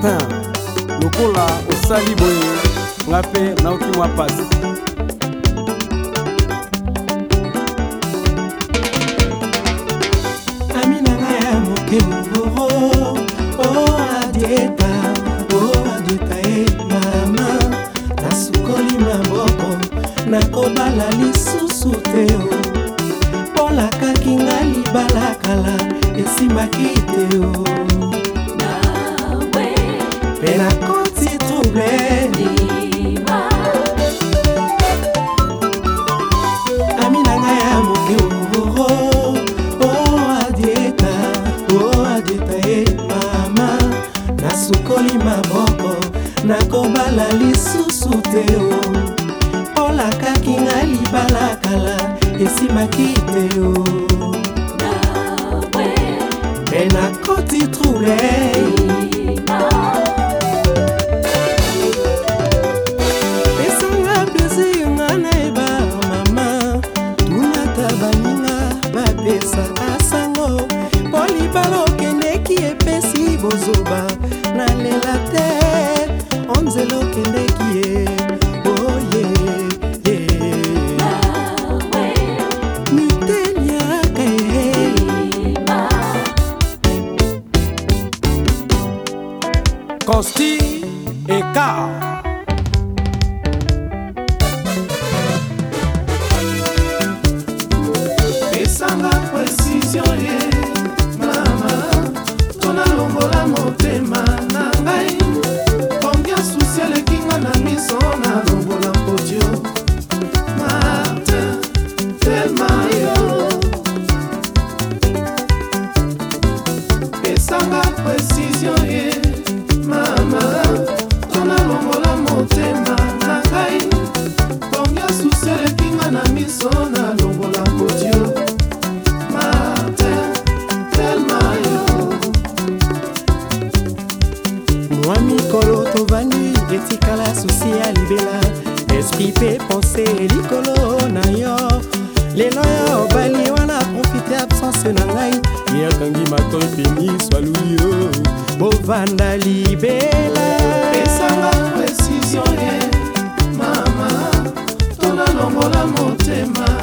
pin lokola osali boye nga mpe nauti mwa pasi ami na ngai ya moke moboro o oh, adieta o oh, adieta e mama nasukoli maboko nakobala lisusu te oh. polakaki ngai libala kala esimbaki te o mpe nakoti trouble ami na ngai ya moke okoro o oh, adieta o oh, adieta ye mama nasukoli maboko nakobala lisusu te o oh. olakaki ngai libala kala esimaki te o mpe nakoti trouble bozoba nalela te onzela okendeki ye oye miteliaka costi ekar nanga presizio ye mama tona longola motema na ngai bongi asusi elekinga na miso na longola kodio mate telma yo mwa mikolo tovandi etikala susi ya libela esprit mpe pense likolo na yo lelo maton béni soit lui yo bovanda libela esanga precision ye mama tolongola motema